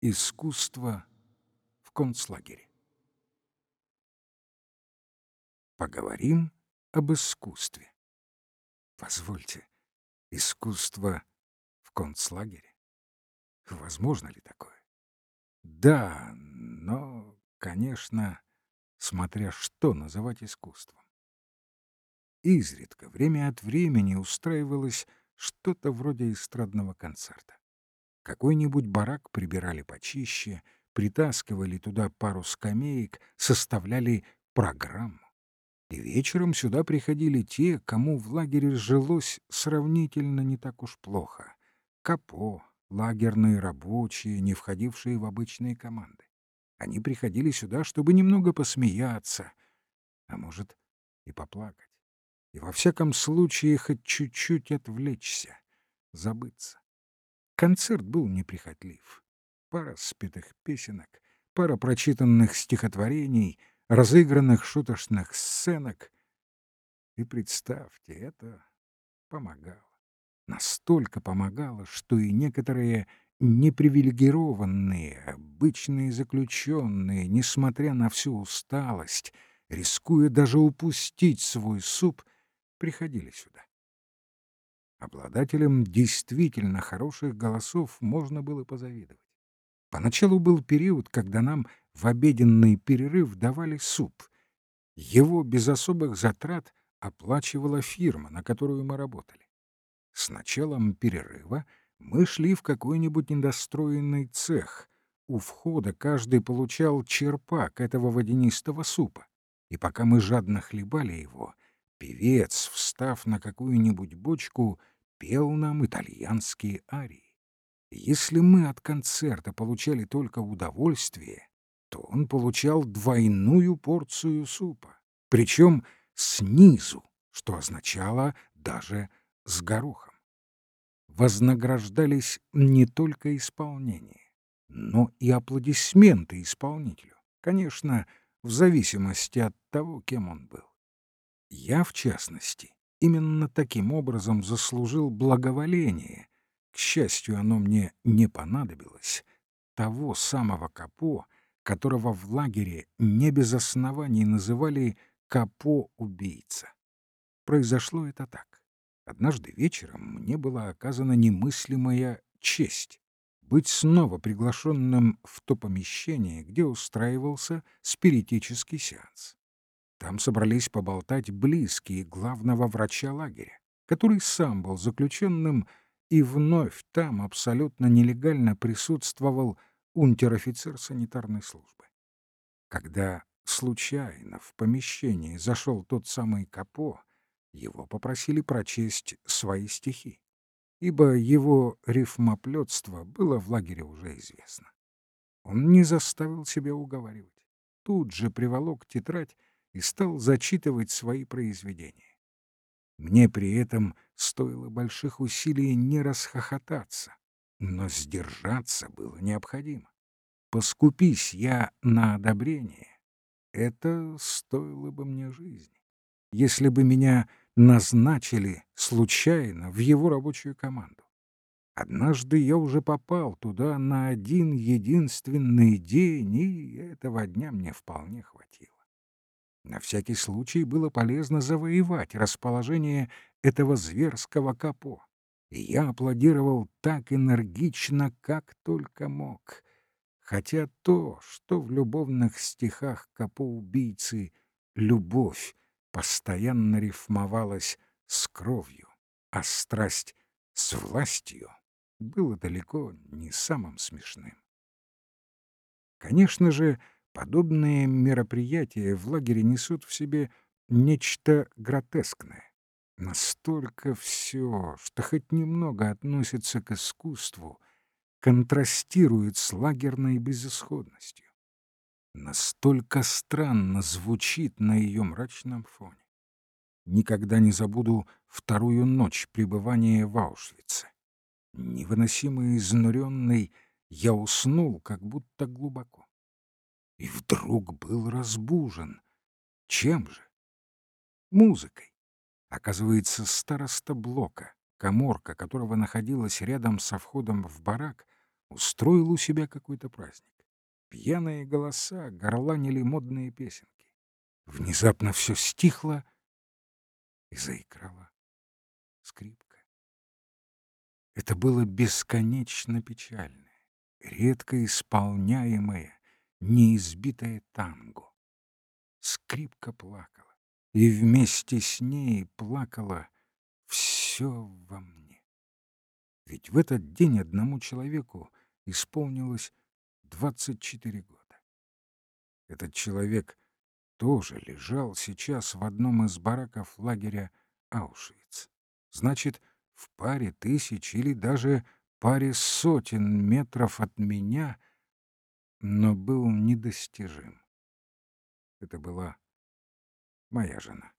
Искусство в концлагере. Поговорим об искусстве. Позвольте, искусство в концлагере? Возможно ли такое? Да, но, конечно, смотря что называть искусством. Изредка, время от времени устраивалось что-то вроде эстрадного концерта. Какой-нибудь барак прибирали почище, притаскивали туда пару скамеек, составляли программу. И вечером сюда приходили те, кому в лагере жилось сравнительно не так уж плохо. Капо, лагерные рабочие, не входившие в обычные команды. Они приходили сюда, чтобы немного посмеяться, а может и поплакать. И во всяком случае хоть чуть-чуть отвлечься, забыться. Концерт был неприхотлив. Пара спетых песенок, пара прочитанных стихотворений, разыгранных шуточных сценок. И представьте, это помогало. Настолько помогало, что и некоторые непривилегированные, обычные заключенные, несмотря на всю усталость, рискуя даже упустить свой суп, приходили сюда. Обладателям действительно хороших голосов можно было позавидовать. Поначалу был период, когда нам в обеденный перерыв давали суп. Его без особых затрат оплачивала фирма, на которую мы работали. С началом перерыва мы шли в какой-нибудь недостроенный цех. У входа каждый получал черпак этого водянистого супа. И пока мы жадно хлебали его, Певец, встав на какую-нибудь бочку, пел нам итальянские арии. Если мы от концерта получали только удовольствие, то он получал двойную порцию супа, причем снизу, что означало даже с горохом. Вознаграждались не только исполнение, но и аплодисменты исполнителю, конечно, в зависимости от того, кем он был. Я, в частности, именно таким образом заслужил благоволение. К счастью, оно мне не понадобилось. Того самого Капо, которого в лагере не без оснований называли Капо-убийца. Произошло это так. Однажды вечером мне была оказана немыслимая честь быть снова приглашенным в то помещение, где устраивался спиритический сеанс. Там собрались поболтать близкие главного врача лагеря, который сам был заключенным, и вновь там абсолютно нелегально присутствовал унтер-офицер санитарной службы. Когда случайно в помещении зашел тот самый Капо, его попросили прочесть свои стихи, ибо его рифмоплетство было в лагере уже известно. Он не заставил себя уговаривать. Тут же приволок тетрадь и стал зачитывать свои произведения. Мне при этом стоило больших усилий не расхохотаться, но сдержаться было необходимо. Поскупись я на одобрение, это стоило бы мне жизни. Если бы меня назначили случайно в его рабочую команду. Однажды я уже попал туда на один единственный день, и этого дня мне вполне хватило. На всякий случай было полезно завоевать расположение этого зверского капо. И я аплодировал так энергично, как только мог. Хотя то, что в любовных стихах капо-убийцы «любовь» постоянно рифмовалась с кровью, а страсть — с властью, было далеко не самым смешным. Конечно же, Подобные мероприятия в лагере несут в себе нечто гротескное. Настолько все, что хоть немного относится к искусству, контрастирует с лагерной безысходностью. Настолько странно звучит на ее мрачном фоне. Никогда не забуду вторую ночь пребывания в Аушвице. Невыносимо изнуренный, я уснул, как будто глубоко и вдруг был разбужен. Чем же? Музыкой. Оказывается, староста блока, коморка которого находилась рядом со входом в барак, устроил у себя какой-то праздник. Пьяные голоса горланили модные песенки. Внезапно все стихло и заиграла скрипка. Это было бесконечно печальное, редко исполняемое, неизбитое танго. Скрипка плакала, и вместе с ней плакало все во мне. Ведь в этот день одному человеку исполнилось 24 года. Этот человек тоже лежал сейчас в одном из бараков лагеря Аушвиц. Значит, в паре тысяч или даже паре сотен метров от меня, но был недостижим. Это была моя жена.